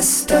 Master.